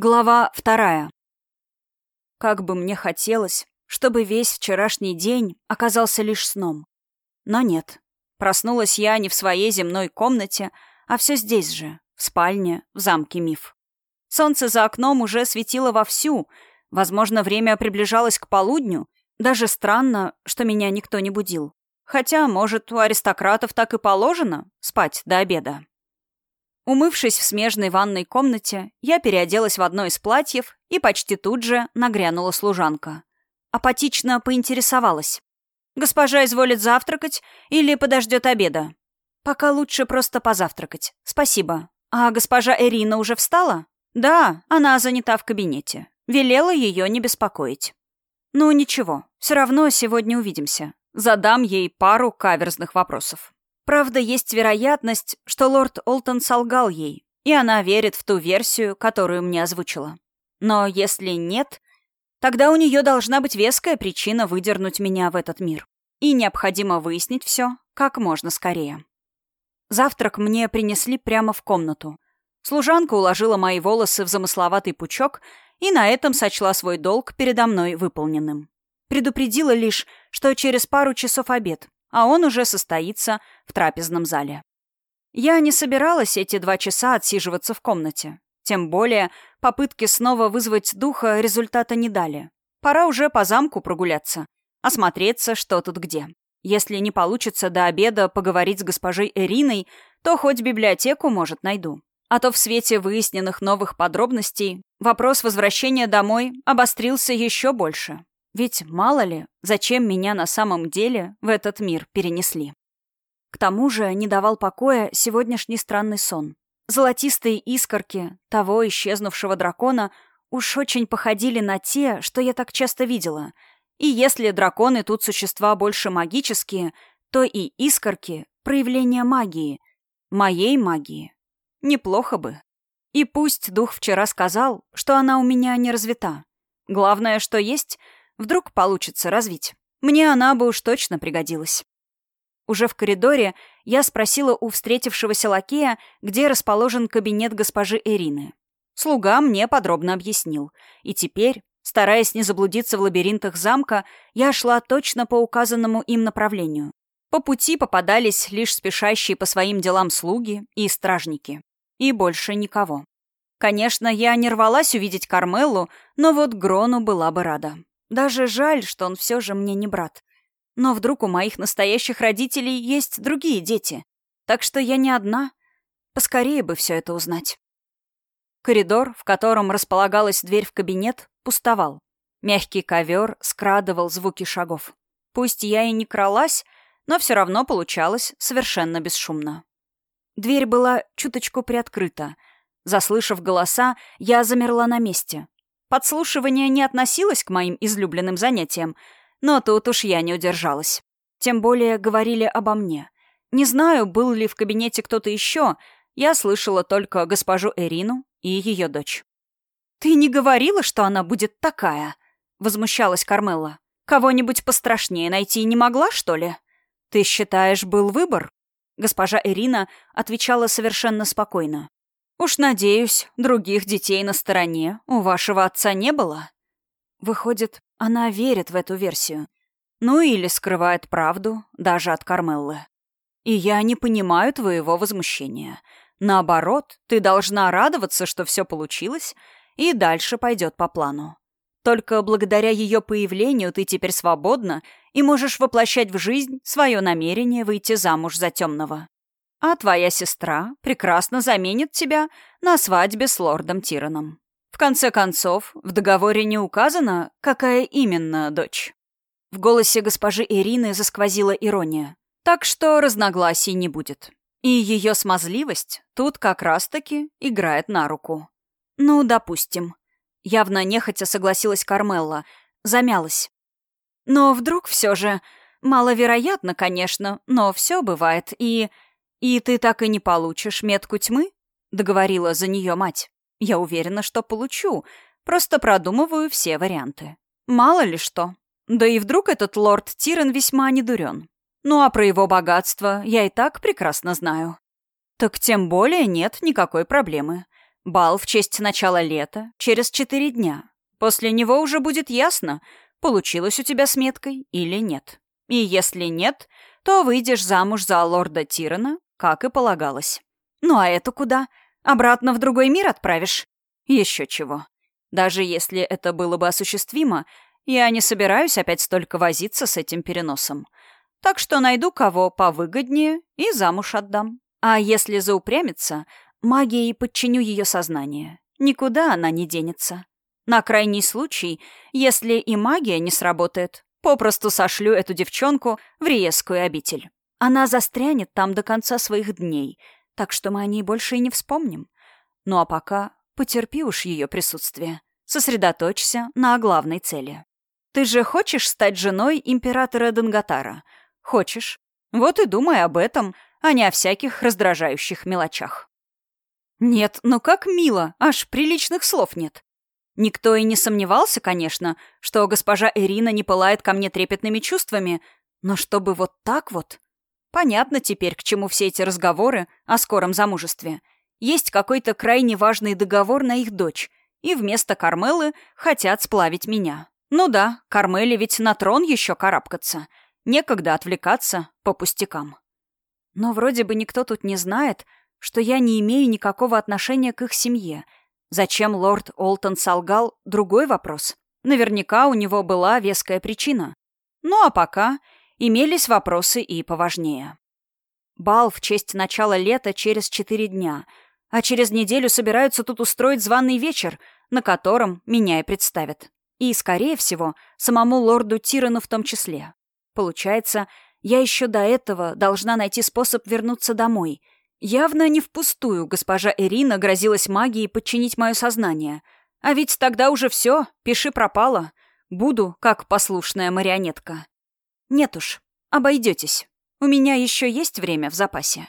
Глава вторая. Как бы мне хотелось, чтобы весь вчерашний день оказался лишь сном. Но нет. Проснулась я не в своей земной комнате, а все здесь же, в спальне, в замке Миф. Солнце за окном уже светило вовсю, возможно, время приближалось к полудню, даже странно, что меня никто не будил. Хотя, может, у аристократов так и положено спать до обеда. Умывшись в смежной ванной комнате, я переоделась в одно из платьев и почти тут же нагрянула служанка. Апатично поинтересовалась. «Госпожа изволит завтракать или подождет обеда?» «Пока лучше просто позавтракать. Спасибо. А госпожа Эрина уже встала?» «Да, она занята в кабинете. Велела ее не беспокоить». «Ну, ничего. Все равно сегодня увидимся. Задам ей пару каверзных вопросов». Правда, есть вероятность, что лорд Олтон солгал ей, и она верит в ту версию, которую мне озвучила. Но если нет, тогда у нее должна быть веская причина выдернуть меня в этот мир. И необходимо выяснить все как можно скорее. Завтрак мне принесли прямо в комнату. Служанка уложила мои волосы в замысловатый пучок и на этом сочла свой долг передо мной выполненным. Предупредила лишь, что через пару часов обед, а он уже состоится в трапезном зале. Я не собиралась эти два часа отсиживаться в комнате. Тем более попытки снова вызвать духа результата не дали. Пора уже по замку прогуляться, осмотреться, что тут где. Если не получится до обеда поговорить с госпожой Эриной, то хоть библиотеку, может, найду. А то в свете выясненных новых подробностей вопрос возвращения домой обострился еще больше. Ведь мало ли, зачем меня на самом деле в этот мир перенесли. К тому же не давал покоя сегодняшний странный сон. Золотистые искорки того исчезнувшего дракона уж очень походили на те, что я так часто видела. И если драконы тут существа больше магические, то и искорки — проявление магии. Моей магии. Неплохо бы. И пусть дух вчера сказал, что она у меня не развита. Главное, что есть — Вдруг получится развить. Мне она бы уж точно пригодилась. Уже в коридоре я спросила у встретившегося лакея, где расположен кабинет госпожи Эрины. Слуга мне подробно объяснил. И теперь, стараясь не заблудиться в лабиринтах замка, я шла точно по указанному им направлению. По пути попадались лишь спешащие по своим делам слуги и стражники. И больше никого. Конечно, я не рвалась увидеть Кармеллу, но вот Грону была бы рада. Даже жаль, что он все же мне не брат. Но вдруг у моих настоящих родителей есть другие дети. Так что я не одна. Поскорее бы все это узнать. Коридор, в котором располагалась дверь в кабинет, пустовал. Мягкий ковер скрадывал звуки шагов. Пусть я и не кралась, но все равно получалось совершенно бесшумно. Дверь была чуточку приоткрыта. Заслышав голоса, я замерла на месте. Подслушивание не относилось к моим излюбленным занятиям, но тут уж я не удержалась. Тем более говорили обо мне. Не знаю, был ли в кабинете кто-то еще, я слышала только госпожу Эрину и ее дочь. «Ты не говорила, что она будет такая?» — возмущалась Кармелла. «Кого-нибудь пострашнее найти не могла, что ли? Ты считаешь, был выбор?» Госпожа Эрина отвечала совершенно спокойно. Уж надеюсь, других детей на стороне у вашего отца не было? Выходит, она верит в эту версию. Ну или скрывает правду даже от Кармеллы. И я не понимаю твоего возмущения. Наоборот, ты должна радоваться, что все получилось, и дальше пойдет по плану. Только благодаря ее появлению ты теперь свободна и можешь воплощать в жизнь свое намерение выйти замуж за темного. А твоя сестра прекрасно заменит тебя на свадьбе с лордом Тираном. В конце концов, в договоре не указано, какая именно дочь. В голосе госпожи Ирины засквозила ирония. Так что разногласий не будет. И ее смазливость тут как раз-таки играет на руку. Ну, допустим. Явно нехотя согласилась Кармелла. Замялась. Но вдруг все же... Маловероятно, конечно, но все бывает, и... «И ты так и не получишь метку тьмы?» — договорила за нее мать. «Я уверена, что получу. Просто продумываю все варианты. Мало ли что. Да и вдруг этот лорд Тирен весьма недурен. Ну а про его богатство я и так прекрасно знаю. Так тем более нет никакой проблемы. Бал в честь начала лета через четыре дня. После него уже будет ясно, получилось у тебя с меткой или нет. И если нет, то выйдешь замуж за лорда Тирана, как и полагалось. Ну а это куда? Обратно в другой мир отправишь? Еще чего. Даже если это было бы осуществимо, я не собираюсь опять столько возиться с этим переносом. Так что найду кого повыгоднее и замуж отдам. А если заупрямится, магией подчиню ее сознание. Никуда она не денется. На крайний случай, если и магия не сработает, попросту сошлю эту девчонку в Риесскую обитель. Она застрянет там до конца своих дней, так что мы о ней больше и не вспомним. Ну а пока потерпи уж ее присутствие. Сосредоточься на главной цели. Ты же хочешь стать женой императора Данготара? Хочешь. Вот и думай об этом, а не о всяких раздражающих мелочах. Нет, ну как мило, аж приличных слов нет. Никто и не сомневался, конечно, что госпожа Ирина не пылает ко мне трепетными чувствами, но чтобы вот так вот... Понятно теперь, к чему все эти разговоры о скором замужестве. Есть какой-то крайне важный договор на их дочь, и вместо Кармелы хотят сплавить меня. Ну да, Кармеле ведь на трон еще карабкаться. Некогда отвлекаться по пустякам. Но вроде бы никто тут не знает, что я не имею никакого отношения к их семье — Зачем лорд Олтон солгал — другой вопрос. Наверняка у него была веская причина. Ну а пока имелись вопросы и поважнее. Бал в честь начала лета через четыре дня, а через неделю собираются тут устроить званый вечер, на котором меня и представят. И, скорее всего, самому лорду Тирану в том числе. Получается, я еще до этого должна найти способ вернуться домой — Явно не впустую госпожа Ирина грозилась магией подчинить мое сознание. А ведь тогда уже все, пиши пропало. Буду как послушная марионетка. Нет уж, обойдетесь. У меня еще есть время в запасе.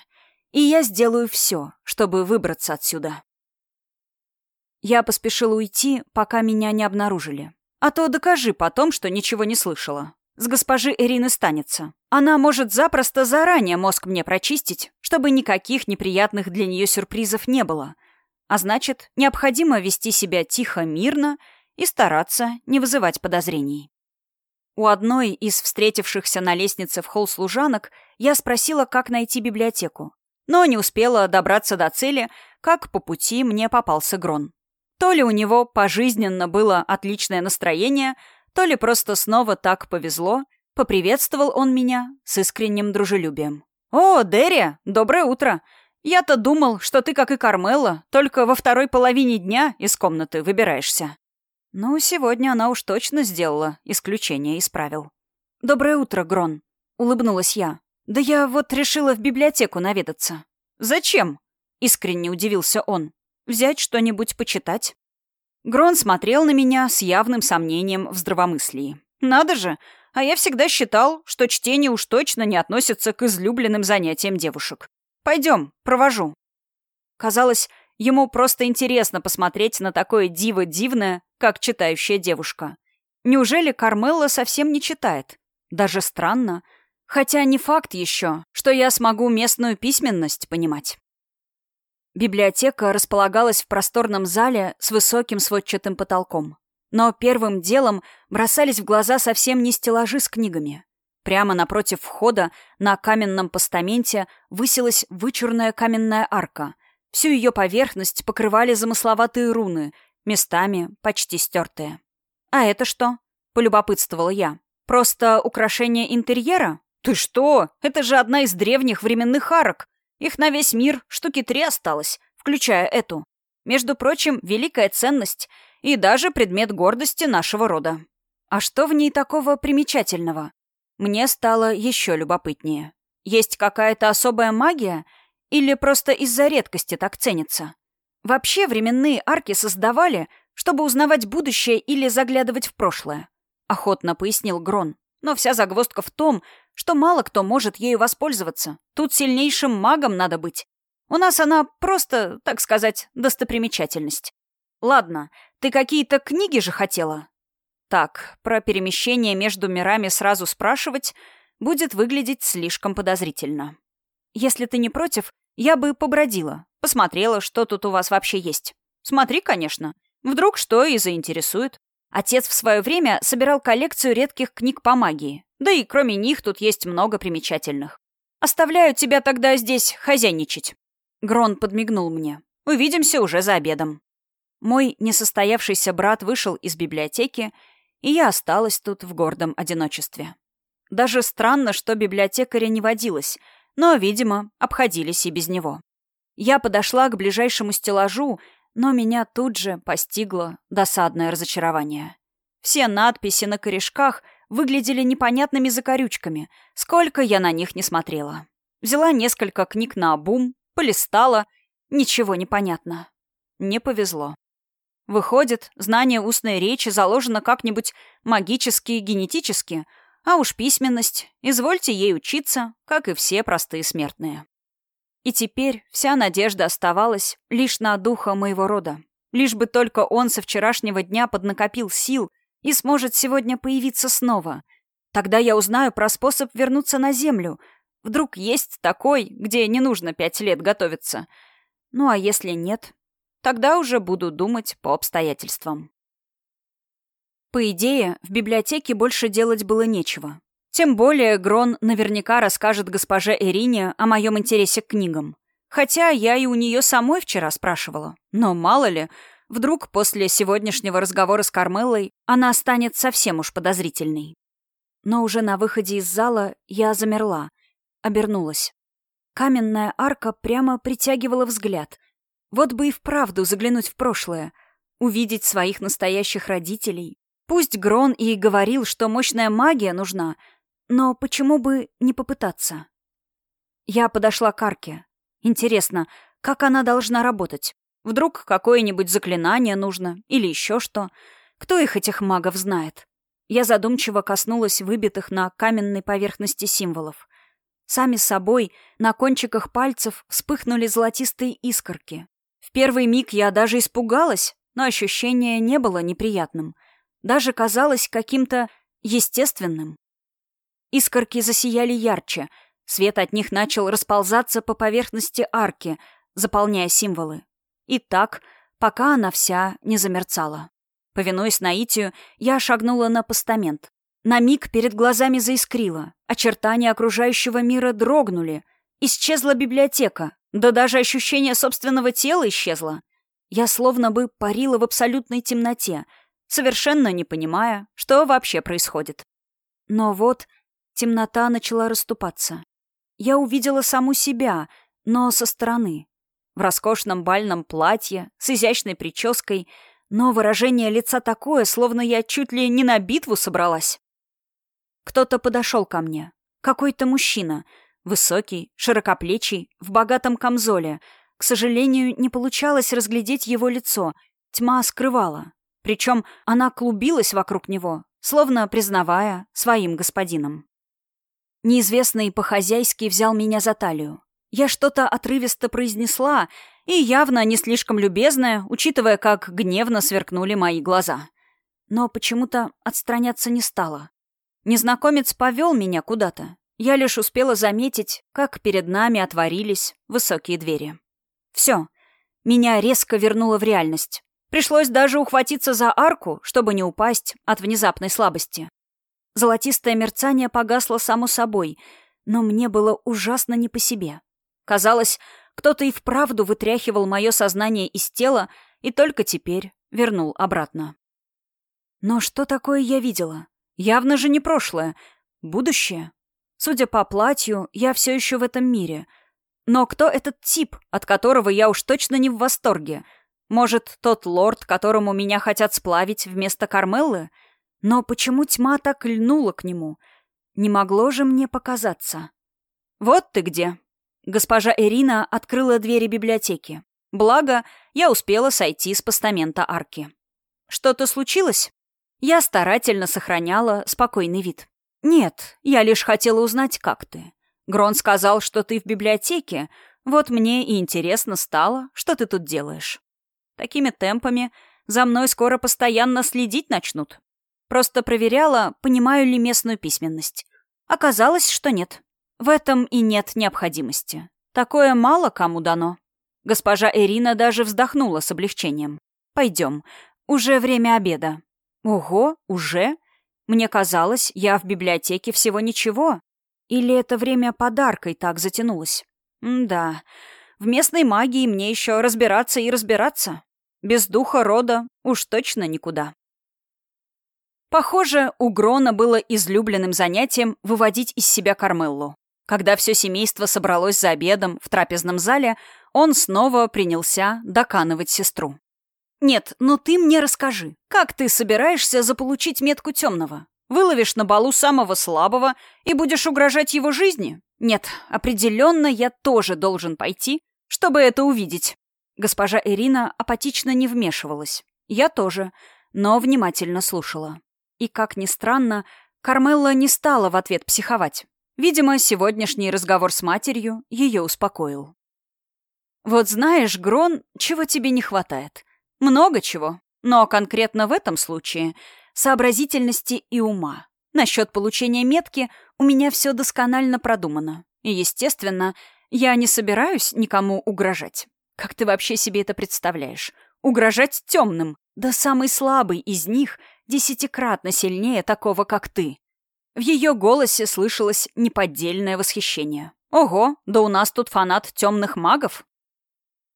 И я сделаю все, чтобы выбраться отсюда. Я поспешила уйти, пока меня не обнаружили. А то докажи потом, что ничего не слышала. С госпожи Ирины станется. Она может запросто заранее мозг мне прочистить, чтобы никаких неприятных для нее сюрпризов не было. А значит, необходимо вести себя тихо, мирно и стараться не вызывать подозрений. У одной из встретившихся на лестнице в холл служанок я спросила, как найти библиотеку. Но не успела добраться до цели, как по пути мне попался Грон. То ли у него пожизненно было отличное настроение — то ли просто снова так повезло, поприветствовал он меня с искренним дружелюбием. «О, Дерри, доброе утро! Я-то думал, что ты, как и Кармела, только во второй половине дня из комнаты выбираешься». Ну, сегодня она уж точно сделала исключение из правил. «Доброе утро, Грон», — улыбнулась я. «Да я вот решила в библиотеку наведаться». «Зачем?» — искренне удивился он. «Взять что-нибудь почитать?» Грон смотрел на меня с явным сомнением в здравомыслии. «Надо же! А я всегда считал, что чтение уж точно не относится к излюбленным занятиям девушек. Пойдем, провожу». Казалось, ему просто интересно посмотреть на такое диво дивное, как читающая девушка. Неужели Кармелла совсем не читает? Даже странно. Хотя не факт еще, что я смогу местную письменность понимать. Библиотека располагалась в просторном зале с высоким сводчатым потолком. Но первым делом бросались в глаза совсем не стеллажи с книгами. Прямо напротив входа на каменном постаменте высилась вычурная каменная арка. Всю ее поверхность покрывали замысловатые руны, местами почти стертые. «А это что?» — полюбопытствовала я. «Просто украшение интерьера? Ты что? Это же одна из древних временных арок. Их на весь мир штуки три осталось, включая эту. Между прочим, великая ценность и даже предмет гордости нашего рода. А что в ней такого примечательного? Мне стало еще любопытнее. Есть какая-то особая магия или просто из-за редкости так ценится? Вообще временные арки создавали, чтобы узнавать будущее или заглядывать в прошлое. Охотно пояснил Грон. Но вся загвоздка в том, что мало кто может ею воспользоваться. Тут сильнейшим магом надо быть. У нас она просто, так сказать, достопримечательность. Ладно, ты какие-то книги же хотела? Так, про перемещение между мирами сразу спрашивать будет выглядеть слишком подозрительно. Если ты не против, я бы побродила, посмотрела, что тут у вас вообще есть. Смотри, конечно. Вдруг что и заинтересует. Отец в свое время собирал коллекцию редких книг по магии. Да и кроме них тут есть много примечательных. Оставляю тебя тогда здесь хозяйничать. Грон подмигнул мне. Увидимся уже за обедом. Мой несостоявшийся брат вышел из библиотеки, и я осталась тут в гордом одиночестве. Даже странно, что библиотекаря не водилось, но, видимо, обходились и без него. Я подошла к ближайшему стеллажу, но меня тут же постигло досадное разочарование. Все надписи на корешках выглядели непонятными закорючками, сколько я на них не смотрела. Взяла несколько книг на обум, полистала, ничего не понятно. Не повезло. Выходит, знание устной речи заложено как-нибудь магически и генетически, а уж письменность, извольте ей учиться, как и все простые смертные. И теперь вся надежда оставалась лишь на духа моего рода. Лишь бы только он со вчерашнего дня поднакопил сил и сможет сегодня появиться снова. Тогда я узнаю про способ вернуться на Землю. Вдруг есть такой, где не нужно пять лет готовиться. Ну а если нет, тогда уже буду думать по обстоятельствам. По идее, в библиотеке больше делать было нечего. Тем более Грон наверняка расскажет госпоже Эрине о моем интересе к книгам. Хотя я и у нее самой вчера спрашивала. Но мало ли, вдруг после сегодняшнего разговора с Кармеллой она станет совсем уж подозрительной. Но уже на выходе из зала я замерла, обернулась. Каменная арка прямо притягивала взгляд. Вот бы и вправду заглянуть в прошлое, увидеть своих настоящих родителей. Пусть Грон и говорил, что мощная магия нужна — но почему бы не попытаться? Я подошла к арке. Интересно, как она должна работать? Вдруг какое-нибудь заклинание нужно или еще что? Кто их, этих магов, знает? Я задумчиво коснулась выбитых на каменной поверхности символов. Сами собой на кончиках пальцев вспыхнули золотистые искорки. В первый миг я даже испугалась, но ощущение не было неприятным. Даже казалось каким-то естественным. Искорки засияли ярче. Свет от них начал расползаться по поверхности арки, заполняя символы. И так, пока она вся не замерцала. Повинуясь наитию, я шагнула на постамент. На миг перед глазами заискрило. Очертания окружающего мира дрогнули. Исчезла библиотека. Да даже ощущение собственного тела исчезло. Я словно бы парила в абсолютной темноте, совершенно не понимая, что вообще происходит. Но вот Темнота начала расступаться. Я увидела саму себя, но со стороны. В роскошном бальном платье, с изящной прической, но выражение лица такое, словно я чуть ли не на битву собралась. Кто-то подошел ко мне. Какой-то мужчина. Высокий, широкоплечий, в богатом камзоле. К сожалению, не получалось разглядеть его лицо. Тьма скрывала. Причем она клубилась вокруг него, словно признавая своим господином. Неизвестный по-хозяйски взял меня за талию. Я что-то отрывисто произнесла, и явно не слишком любезная, учитывая, как гневно сверкнули мои глаза. Но почему-то отстраняться не стала. Незнакомец повел меня куда-то. Я лишь успела заметить, как перед нами отворились высокие двери. Все. Меня резко вернуло в реальность. Пришлось даже ухватиться за арку, чтобы не упасть от внезапной слабости. Золотистое мерцание погасло само собой, но мне было ужасно не по себе. Казалось, кто-то и вправду вытряхивал мое сознание из тела и только теперь вернул обратно. Но что такое я видела? Явно же не прошлое. Будущее. Судя по платью, я все еще в этом мире. Но кто этот тип, от которого я уж точно не в восторге? Может, тот лорд, которому меня хотят сплавить вместо Кармеллы? — но почему тьма так льнула к нему? Не могло же мне показаться. «Вот ты где!» Госпожа Ирина открыла двери библиотеки. Благо, я успела сойти с постамента арки. «Что-то случилось?» Я старательно сохраняла спокойный вид. «Нет, я лишь хотела узнать, как ты. Грон сказал, что ты в библиотеке. Вот мне и интересно стало, что ты тут делаешь. Такими темпами за мной скоро постоянно следить начнут. Просто проверяла, понимаю ли местную письменность. Оказалось, что нет. В этом и нет необходимости. Такое мало кому дано. Госпожа Ирина даже вздохнула с облегчением. «Пойдем. Уже время обеда». «Ого, уже?» Мне казалось, я в библиотеке всего ничего. Или это время подаркой так затянулось? М да, в местной магии мне еще разбираться и разбираться. Без духа рода уж точно никуда. Похоже, у Грона было излюбленным занятием выводить из себя Кармеллу. Когда все семейство собралось за обедом в трапезном зале, он снова принялся доканывать сестру. «Нет, ну ты мне расскажи, как ты собираешься заполучить метку темного? Выловишь на балу самого слабого и будешь угрожать его жизни? Нет, определенно я тоже должен пойти, чтобы это увидеть». Госпожа Ирина апатично не вмешивалась. Я тоже, но внимательно слушала. И, как ни странно, Кармелла не стала в ответ психовать. Видимо, сегодняшний разговор с матерью ее успокоил. «Вот знаешь, Грон, чего тебе не хватает?» Много чего. Но конкретно в этом случае сообразительности и ума. Насчет получения метки у меня все досконально продумано. И, естественно, я не собираюсь никому угрожать. Как ты вообще себе это представляешь? Угрожать темным? Да самый слабый из них десятикратно сильнее такого, как ты. В ее голосе слышалось неподдельное восхищение. Ого, да у нас тут фанат темных магов.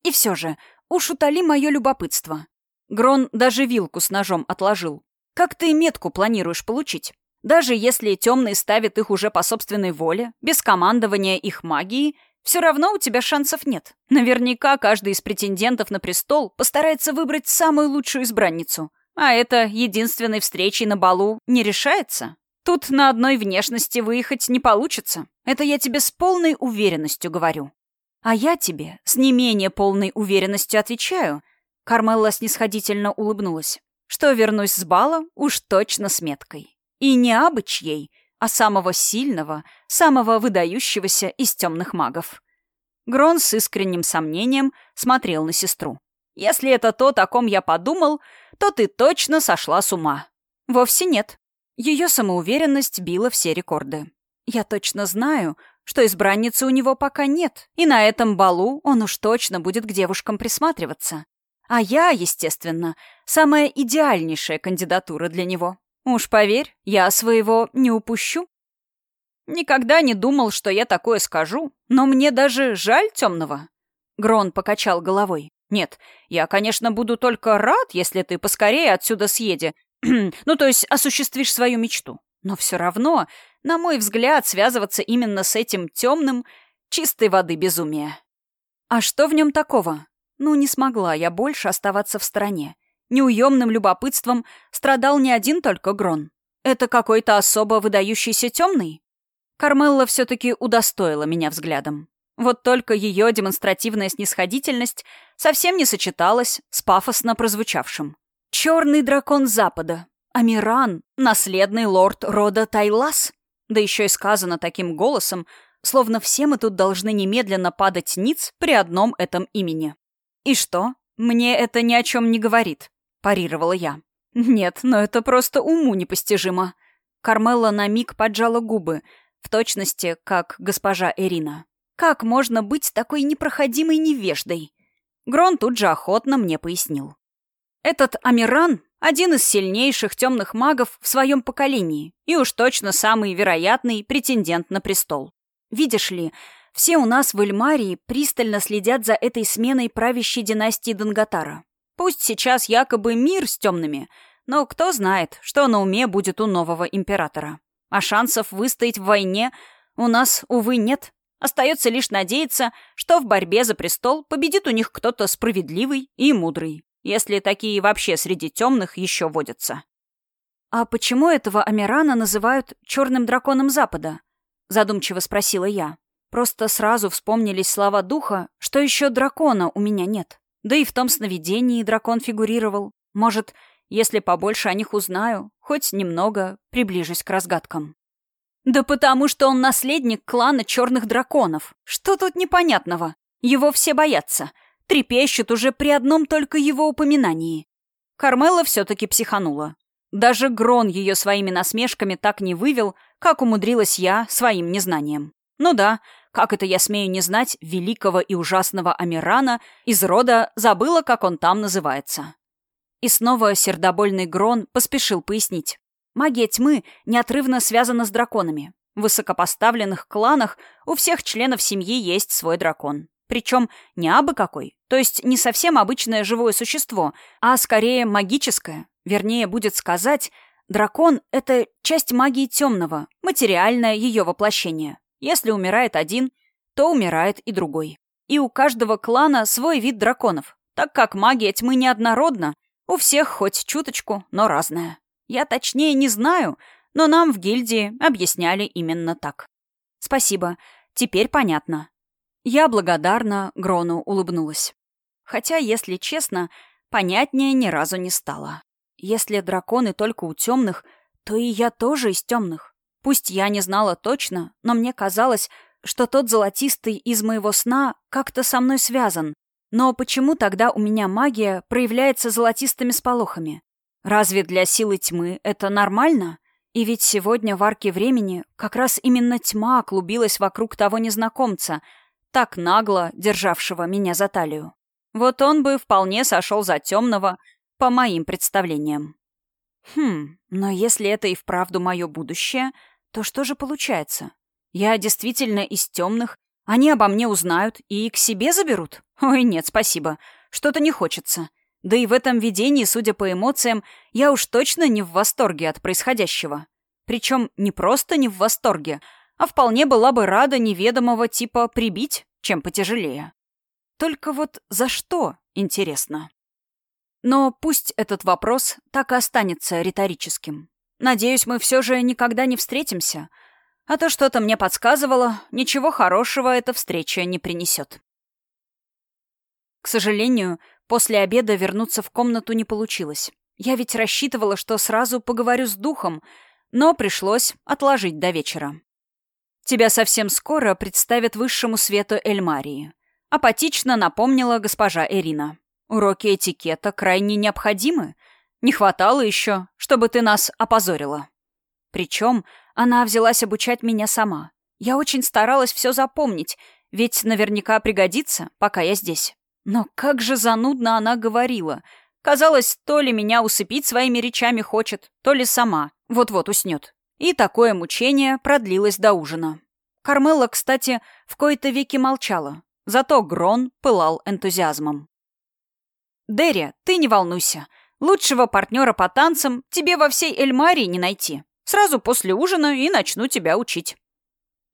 И все же, Уж утоли мое любопытство. Грон даже вилку с ножом отложил. Как ты метку планируешь получить? Даже если темные ставят их уже по собственной воле, без командования их магией, все равно у тебя шансов нет. Наверняка каждый из претендентов на престол постарается выбрать самую лучшую избранницу. А это единственной встречей на балу не решается. Тут на одной внешности выехать не получится. Это я тебе с полной уверенностью говорю. А я тебе с не менее полной уверенностью отвечаю, Кармелла снисходительно улыбнулась, что вернусь с бала уж точно с меткой. И не абы чьей, а самого сильного, самого выдающегося из темных магов. Грон с искренним сомнением смотрел на сестру. «Если это то, о ком я подумал, то ты точно сошла с ума». «Вовсе нет». Ее самоуверенность била все рекорды. «Я точно знаю, что избранницы у него пока нет, и на этом балу он уж точно будет к девушкам присматриваться. А я, естественно, самая идеальнейшая кандидатура для него. Уж поверь, я своего не упущу. Никогда не думал, что я такое скажу, но мне даже жаль темного. Грон покачал головой. Нет, я, конечно, буду только рад, если ты поскорее отсюда съеди. ну, то есть осуществишь свою мечту. Но все равно на мой взгляд, связываться именно с этим темным — чистой воды безумие. А что в нем такого? Ну, не смогла я больше оставаться в стороне. Неуемным любопытством страдал не один только Грон. Это какой-то особо выдающийся темный? Кармелла все-таки удостоила меня взглядом. Вот только ее демонстративная снисходительность совсем не сочеталась с пафосно прозвучавшим. «Черный дракон Запада. Амиран, наследный лорд рода Тайлас?» Да еще и сказано таким голосом, словно все мы тут должны немедленно падать ниц при одном этом имени. «И что? Мне это ни о чем не говорит», — парировала я. «Нет, но это просто уму непостижимо». Кармелла на миг поджала губы, в точности, как госпожа Эрина. «Как можно быть такой непроходимой невеждой?» Грон тут же охотно мне пояснил. «Этот Амиран один из сильнейших темных магов в своем поколении и уж точно самый вероятный претендент на престол. Видишь ли, все у нас в Эльмарии пристально следят за этой сменой правящей династии Данготара. Пусть сейчас якобы мир с темными, но кто знает, что на уме будет у нового императора. А шансов выстоять в войне у нас, увы, нет. Остается лишь надеяться, что в борьбе за престол победит у них кто-то справедливый и мудрый если такие вообще среди темных еще водятся. «А почему этого Амирана называют черным драконом Запада?» — задумчиво спросила я. Просто сразу вспомнились слова духа, что еще дракона у меня нет. Да и в том сновидении дракон фигурировал. Может, если побольше о них узнаю, хоть немного приближусь к разгадкам. «Да потому что он наследник клана черных драконов. Что тут непонятного? Его все боятся трепещут уже при одном только его упоминании. Кармела все-таки психанула. Даже Грон ее своими насмешками так не вывел, как умудрилась я своим незнанием. Ну да, как это я смею не знать великого и ужасного Амирана из рода забыла, как он там называется. И снова сердобольный Грон поспешил пояснить. Магия тьмы неотрывно связана с драконами. В высокопоставленных кланах у всех членов семьи есть свой дракон. Причем не абы какой, то есть не совсем обычное живое существо, а скорее магическое. Вернее, будет сказать, дракон — это часть магии темного, материальное ее воплощение. Если умирает один, то умирает и другой. И у каждого клана свой вид драконов, так как магия тьмы неоднородна, у всех хоть чуточку, но разная. Я точнее не знаю, но нам в гильдии объясняли именно так. Спасибо, теперь понятно. Я благодарна Грону улыбнулась. Хотя, если честно, понятнее ни разу не стало. Если драконы только у темных, то и я тоже из темных. Пусть я не знала точно, но мне казалось, что тот золотистый из моего сна как-то со мной связан. Но почему тогда у меня магия проявляется золотистыми сполохами? Разве для силы тьмы это нормально? И ведь сегодня в арке времени как раз именно тьма клубилась вокруг того незнакомца, так нагло державшего меня за талию. Вот он бы вполне сошел за темного, по моим представлениям. Хм, но если это и вправду мое будущее, то что же получается? Я действительно из темных, они обо мне узнают и к себе заберут? Ой, нет, спасибо, что-то не хочется. Да и в этом видении, судя по эмоциям, я уж точно не в восторге от происходящего. Причем не просто не в восторге, а вполне была бы рада неведомого типа прибить, чем потяжелее. Только вот за что, интересно? Но пусть этот вопрос так и останется риторическим. Надеюсь, мы все же никогда не встретимся, а то что-то мне подсказывало, ничего хорошего эта встреча не принесет. К сожалению, После обеда вернуться в комнату не получилось. Я ведь рассчитывала, что сразу поговорю с духом, но пришлось отложить до вечера. Тебя совсем скоро представят высшему свету Эльмарии. Апатично напомнила госпожа Эрина. Уроки этикета крайне необходимы. Не хватало еще, чтобы ты нас опозорила. Причем она взялась обучать меня сама. Я очень старалась все запомнить, ведь наверняка пригодится, пока я здесь. Но как же занудно она говорила. Казалось, то ли меня усыпить своими речами хочет, то ли сама. Вот-вот уснет. И такое мучение продлилось до ужина. Кармелла, кстати, в кои-то веки молчала. Зато Грон пылал энтузиазмом. «Дерри, ты не волнуйся. Лучшего партнера по танцам тебе во всей Эльмарии не найти. Сразу после ужина и начну тебя учить».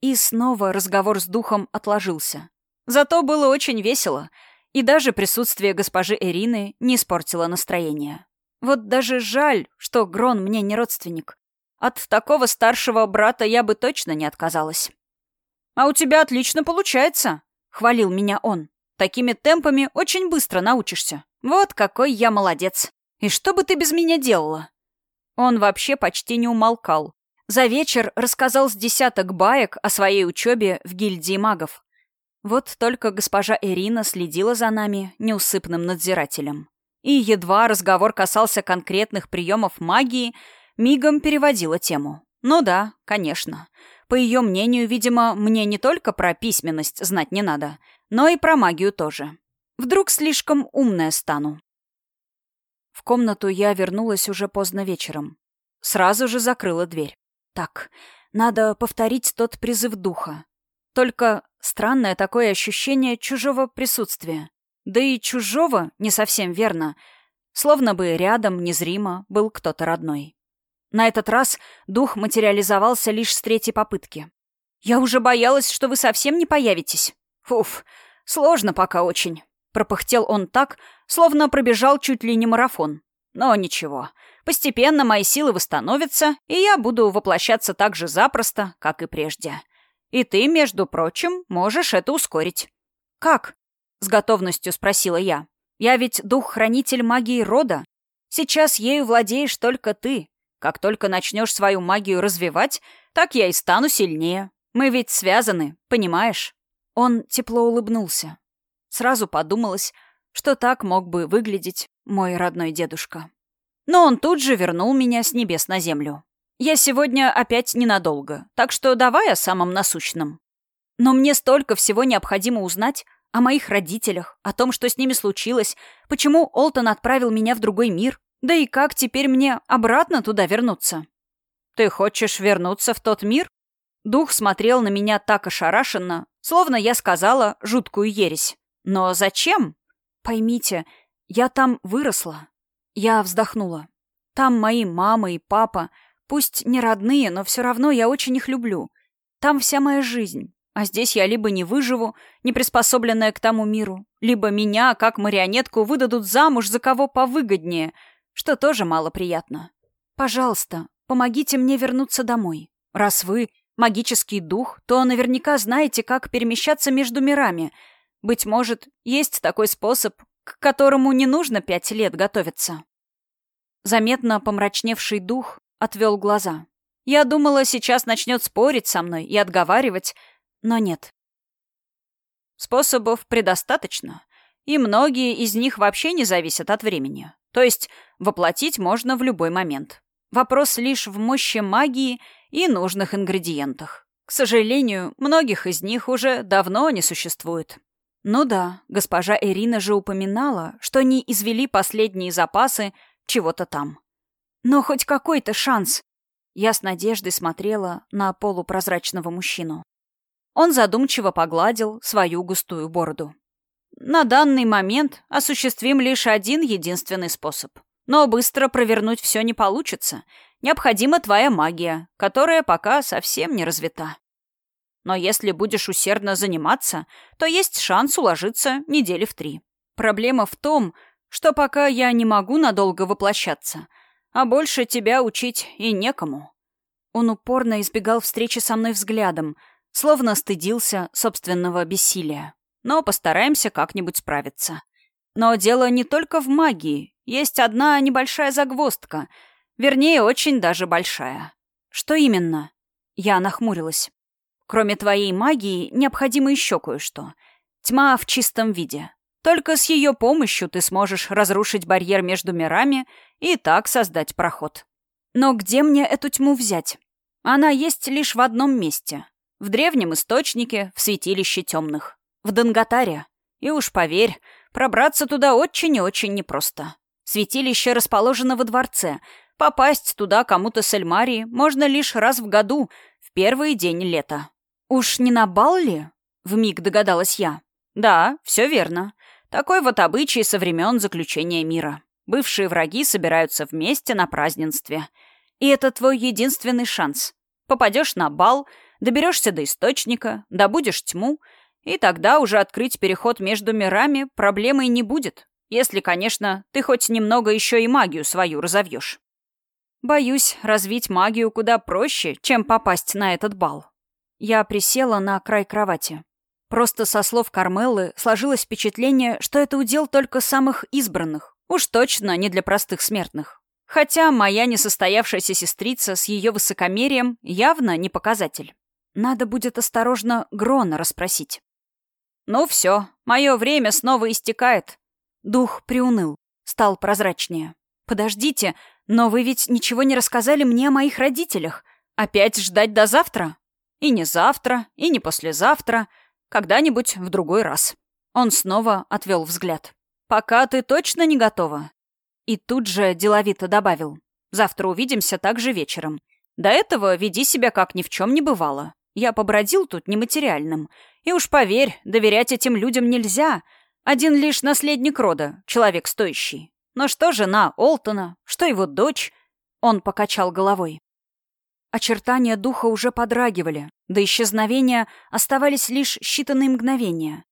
И снова разговор с духом отложился. Зато было очень весело — и даже присутствие госпожи Эрины не испортило настроение. Вот даже жаль, что Грон мне не родственник. От такого старшего брата я бы точно не отказалась. «А у тебя отлично получается», — хвалил меня он. «Такими темпами очень быстро научишься. Вот какой я молодец. И что бы ты без меня делала?» Он вообще почти не умолкал. За вечер рассказал с десяток баек о своей учебе в гильдии магов. Вот только госпожа Ирина следила за нами неусыпным надзирателем. И едва разговор касался конкретных приемов магии, мигом переводила тему. Ну да, конечно. По ее мнению, видимо, мне не только про письменность знать не надо, но и про магию тоже. Вдруг слишком умная стану. В комнату я вернулась уже поздно вечером. Сразу же закрыла дверь. Так, надо повторить тот призыв духа. Только странное такое ощущение чужого присутствия. Да и чужого не совсем верно. Словно бы рядом, незримо, был кто-то родной. На этот раз дух материализовался лишь с третьей попытки. «Я уже боялась, что вы совсем не появитесь». «Уф, сложно пока очень». Пропыхтел он так, словно пробежал чуть ли не марафон. Но ничего, постепенно мои силы восстановятся, и я буду воплощаться так же запросто, как и прежде. И ты, между прочим, можешь это ускорить». «Как?» — с готовностью спросила я. «Я ведь дух-хранитель магии рода. Сейчас ею владеешь только ты. Как только начнешь свою магию развивать, так я и стану сильнее. Мы ведь связаны, понимаешь?» Он тепло улыбнулся. Сразу подумалось, что так мог бы выглядеть мой родной дедушка. Но он тут же вернул меня с небес на землю. Я сегодня опять ненадолго, так что давай о самом насущном. Но мне столько всего необходимо узнать о моих родителях, о том, что с ними случилось, почему Олтон отправил меня в другой мир, да и как теперь мне обратно туда вернуться. Ты хочешь вернуться в тот мир? Дух смотрел на меня так ошарашенно, словно я сказала жуткую ересь. Но зачем? Поймите, я там выросла. Я вздохнула. Там мои мама и папа, пусть не родные, но все равно я очень их люблю. Там вся моя жизнь. А здесь я либо не выживу, не приспособленная к тому миру, либо меня, как марионетку, выдадут замуж за кого повыгоднее, что тоже малоприятно. Пожалуйста, помогите мне вернуться домой. Раз вы магический дух, то наверняка знаете, как перемещаться между мирами. Быть может, есть такой способ, к которому не нужно пять лет готовиться. Заметно помрачневший дух отвел глаза. Я думала, сейчас начнет спорить со мной и отговаривать, но нет. Способов предостаточно, и многие из них вообще не зависят от времени. То есть воплотить можно в любой момент. Вопрос лишь в мощи магии и нужных ингредиентах. К сожалению, многих из них уже давно не существует. Ну да, госпожа Ирина же упоминала, что они извели последние запасы чего-то там. Но хоть какой-то шанс. Я с надеждой смотрела на полупрозрачного мужчину. Он задумчиво погладил свою густую бороду. На данный момент осуществим лишь один единственный способ. Но быстро провернуть все не получится. Необходима твоя магия, которая пока совсем не развита. Но если будешь усердно заниматься, то есть шанс уложиться недели в три. Проблема в том, что пока я не могу надолго воплощаться, а больше тебя учить и некому. Он упорно избегал встречи со мной взглядом, словно стыдился собственного бессилия. Но постараемся как-нибудь справиться. Но дело не только в магии. Есть одна небольшая загвоздка. Вернее, очень даже большая. Что именно? Я нахмурилась. Кроме твоей магии, необходимо еще кое-что. Тьма в чистом виде. Только с ее помощью ты сможешь разрушить барьер между мирами и так создать проход. Но где мне эту тьму взять? Она есть лишь в одном месте. В древнем источнике, в святилище темных. В Данготаре. И уж поверь, пробраться туда очень и очень непросто. Святилище расположено во дворце. Попасть туда кому-то с Эльмарии можно лишь раз в году, в первый день лета. «Уж не на бал ли?» — вмиг догадалась я. «Да, все верно. Такой вот обычай со времен заключения мира. Бывшие враги собираются вместе на празднестве. И это твой единственный шанс. Попадешь на бал — доберешься до источника, добудешь тьму, и тогда уже открыть переход между мирами проблемой не будет, если, конечно, ты хоть немного еще и магию свою разовьешь. Боюсь, развить магию куда проще, чем попасть на этот бал. Я присела на край кровати. Просто со слов Кармеллы сложилось впечатление, что это удел только самых избранных. Уж точно не для простых смертных. Хотя моя несостоявшаяся сестрица с ее высокомерием явно не показатель. Надо будет осторожно Грона расспросить. «Ну все, мое время снова истекает». Дух приуныл, стал прозрачнее. «Подождите, но вы ведь ничего не рассказали мне о моих родителях. Опять ждать до завтра? И не завтра, и не послезавтра. Когда-нибудь в другой раз». Он снова отвел взгляд. «Пока ты точно не готова?» И тут же деловито добавил. «Завтра увидимся также вечером. До этого веди себя как ни в чем не бывало. Я побродил тут нематериальным. И уж поверь, доверять этим людям нельзя. Один лишь наследник рода, человек стоящий. Но что жена Олтона, что его дочь? Он покачал головой. Очертания духа уже подрагивали, до исчезновения оставались лишь считанные мгновения.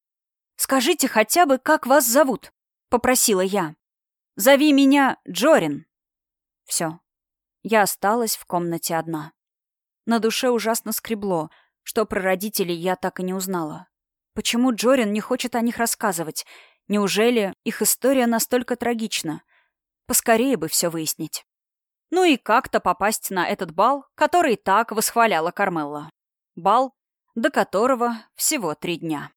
«Скажите хотя бы, как вас зовут?» — попросила я. «Зови меня Джорин». Все. Я осталась в комнате одна. На душе ужасно скребло, что про родителей я так и не узнала. Почему Джорин не хочет о них рассказывать? Неужели их история настолько трагична? Поскорее бы все выяснить. Ну и как-то попасть на этот бал, который так восхваляла Кармелла. Бал, до которого всего три дня.